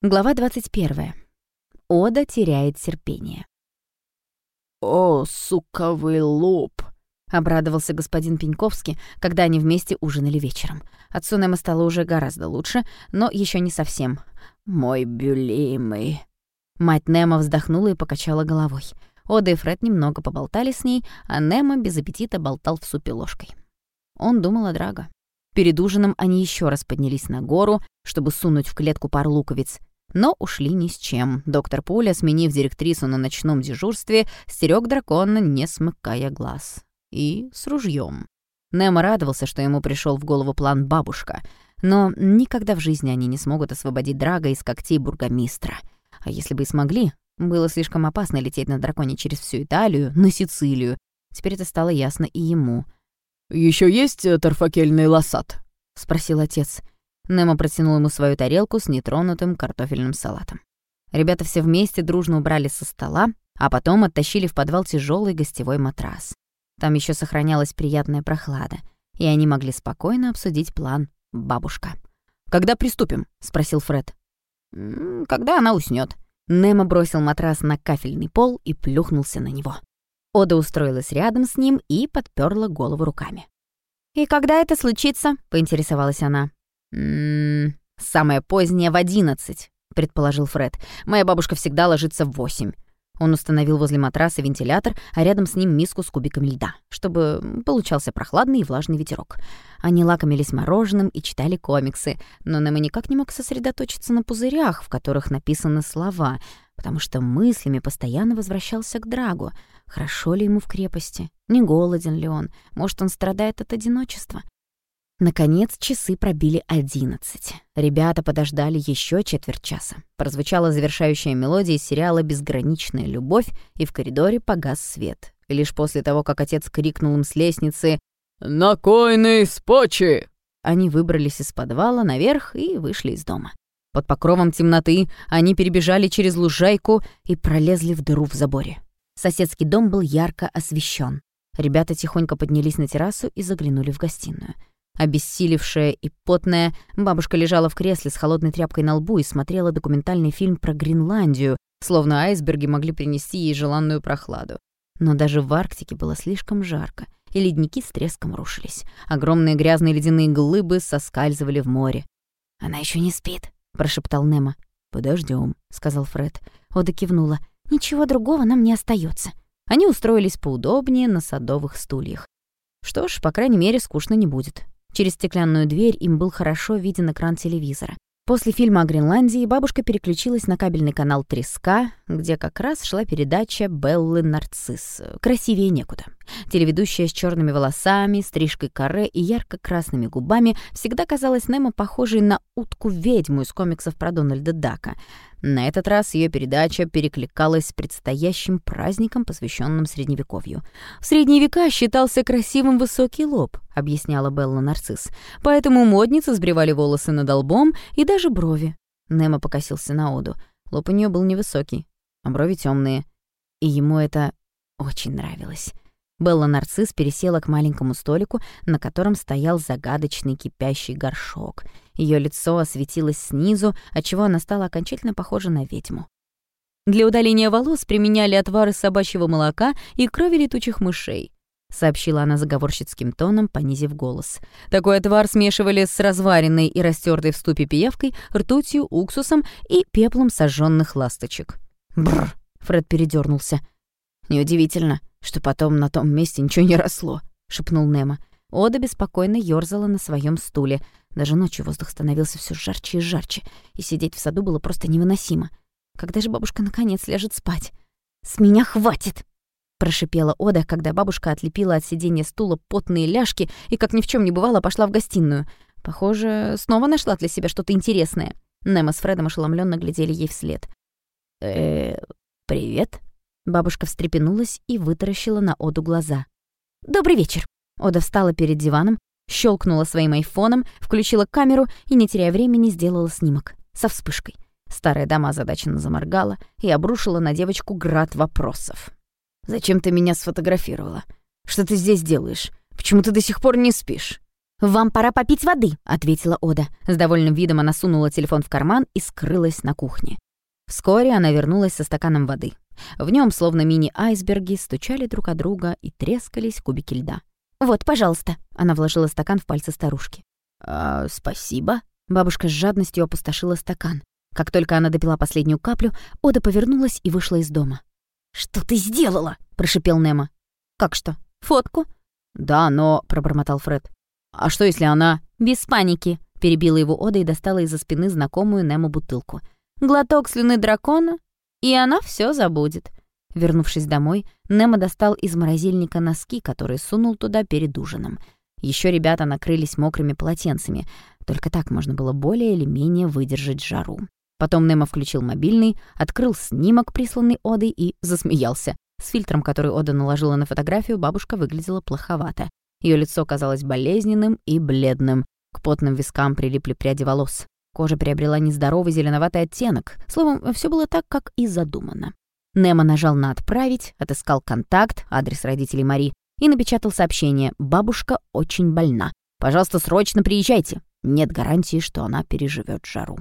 Глава 21. Ода теряет терпение. «О, суковый лоб!» — обрадовался господин Пеньковский, когда они вместе ужинали вечером. Отцу Немо стало уже гораздо лучше, но еще не совсем. «Мой бюлимый!» Мать Немо вздохнула и покачала головой. Ода и Фред немного поболтали с ней, а Немо без аппетита болтал в супе ложкой. Он думал о Драго. Перед ужином они еще раз поднялись на гору, чтобы сунуть в клетку пару луковиц, но ушли ни с чем. Доктор Пуля, сменив директрису на ночном дежурстве, стерег дракона, не смыкая глаз. И с ружьем. Немо радовался, что ему пришел в голову план бабушка, но никогда в жизни они не смогут освободить Драга из когтей бургомистра. А если бы и смогли, было слишком опасно лететь на драконе через всю Италию, на Сицилию. Теперь это стало ясно и ему. Еще есть э, торфакельный лосат?» — спросил отец. Немо протянул ему свою тарелку с нетронутым картофельным салатом. Ребята все вместе дружно убрали со стола, а потом оттащили в подвал тяжелый гостевой матрас. Там еще сохранялась приятная прохлада, и они могли спокойно обсудить план «бабушка». «Когда приступим?» — спросил Фред. «Когда она уснет. Немо бросил матрас на кафельный пол и плюхнулся на него. Ода устроилась рядом с ним и подперла голову руками. «И когда это случится?» — поинтересовалась она. «М-м, самое позднее в одиннадцать», — предположил Фред. «Моя бабушка всегда ложится в восемь». Он установил возле матраса вентилятор, а рядом с ним миску с кубиками льда, чтобы получался прохладный и влажный ветерок. Они лакомились мороженым и читали комиксы, но Немо никак не мог сосредоточиться на пузырях, в которых написаны слова, потому что мыслями постоянно возвращался к Драгу. Хорошо ли ему в крепости? Не голоден ли он? Может, он страдает от одиночества? Наконец часы пробили одиннадцать. Ребята подождали еще четверть часа. Прозвучала завершающая мелодия из сериала «Безграничная любовь», и в коридоре погас свет. И лишь после того, как отец крикнул им с лестницы «На койной спочи!» Они выбрались из подвала наверх и вышли из дома. Под покровом темноты они перебежали через лужайку и пролезли в дыру в заборе. Соседский дом был ярко освещен. Ребята тихонько поднялись на террасу и заглянули в гостиную. Обессилевшая и потная, бабушка лежала в кресле с холодной тряпкой на лбу и смотрела документальный фильм про Гренландию, словно айсберги могли принести ей желанную прохладу. Но даже в Арктике было слишком жарко, и ледники с треском рушились. Огромные грязные ледяные глыбы соскальзывали в море. «Она еще не спит», — прошептал Немо. Подождем, сказал Фред. Ода кивнула. «Ничего другого нам не остается. Они устроились поудобнее на садовых стульях. Что ж, по крайней мере, скучно не будет. Через стеклянную дверь им был хорошо виден экран телевизора. После фильма о Гренландии бабушка переключилась на кабельный канал «Треска», где как раз шла передача «Беллы Нарцисс». Красивее некуда. Телеведущая с черными волосами, стрижкой каре и ярко-красными губами всегда казалась Немо похожей на утку-ведьму из комиксов про Дональда Дака. На этот раз ее передача перекликалась с предстоящим праздником, посвященным Средневековью. «В средние века считался красивым высокий лоб», — объясняла Белла Нарцисс. «Поэтому модницы сбривали волосы над лбом и даже брови». Немо покосился на Оду. Лоб у нее был невысокий, а брови темные. И ему это очень нравилось. Белла Нарцисс пересела к маленькому столику, на котором стоял загадочный кипящий горшок. Ее лицо осветилось снизу, отчего она стала окончательно похожа на ведьму. Для удаления волос применяли отвары собачьего молока и крови летучих мышей. — сообщила она заговорщицким тоном, понизив голос. Такой отвар смешивали с разваренной и растертой в ступе пиявкой, ртутью, уксусом и пеплом сожженных ласточек. Бррр, Фред передернулся. Неудивительно, что потом на том месте ничего не росло», — шепнул Немо. Ода беспокойно ёрзала на своем стуле. Даже ночью воздух становился все жарче и жарче, и сидеть в саду было просто невыносимо. Когда же бабушка наконец ляжет спать? «С меня хватит!» — прошипела Ода, когда бабушка отлепила от сиденья стула потные ляжки и, как ни в чем не бывало, пошла в гостиную. Похоже, снова нашла для себя что-то интересное. Немо с Фредом ошеломленно глядели ей вслед. э привет?» Бабушка встрепенулась и вытаращила на Оду глаза. «Добрый вечер!» Ода встала перед диваном, щелкнула своим айфоном, включила камеру и, не теряя времени, сделала снимок. Со вспышкой. Старая дама озадаченно заморгала и обрушила на девочку град вопросов. «Зачем ты меня сфотографировала? Что ты здесь делаешь? Почему ты до сих пор не спишь?» «Вам пора попить воды», — ответила Ода. С довольным видом она сунула телефон в карман и скрылась на кухне. Вскоре она вернулась со стаканом воды. В нем, словно мини-айсберги, стучали друг о друга и трескались кубики льда. «Вот, пожалуйста», — она вложила стакан в пальцы старушки. «А, спасибо». Бабушка с жадностью опустошила стакан. Как только она допила последнюю каплю, Ода повернулась и вышла из дома. «Что ты сделала?» — прошипел Немо. «Как что? Фотку?» «Да, но...» — пробормотал Фред. «А что, если она...» «Без паники», — перебила его Ода и достала из-за спины знакомую Немо бутылку. «Глоток слюны дракона, и она все забудет». Вернувшись домой, Немо достал из морозильника носки, которые сунул туда перед ужином. Еще ребята накрылись мокрыми полотенцами. Только так можно было более или менее выдержать жару. Потом Немо включил мобильный, открыл снимок, присланный Одой, и засмеялся. С фильтром, который Ода наложила на фотографию, бабушка выглядела плоховато. Ее лицо казалось болезненным и бледным. К потным вискам прилипли пряди волос. Кожа приобрела нездоровый зеленоватый оттенок. Словом, все было так, как и задумано. Немо нажал на «Отправить», отыскал контакт, адрес родителей Мари, и напечатал сообщение «Бабушка очень больна. Пожалуйста, срочно приезжайте. Нет гарантии, что она переживет жару».